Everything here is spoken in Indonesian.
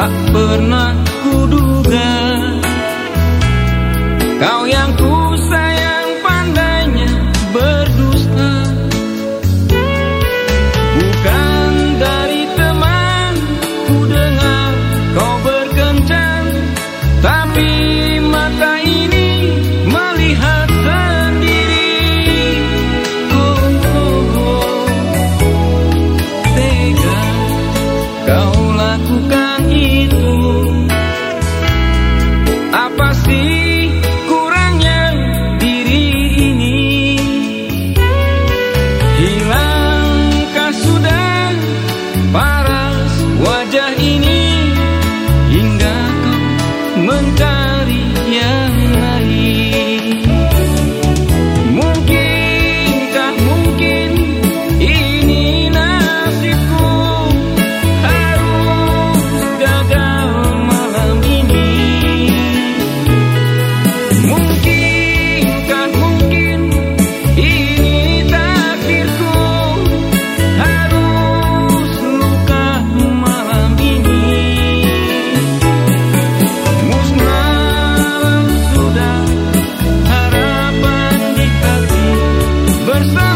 tak pernah kuduga Kau yang ku sayang pandainya berdusta Bukan dari teman ku dengar kau berkencan Tapi mata ini melihat sendiri Oh, oh, oh. Kau wajah ini myself.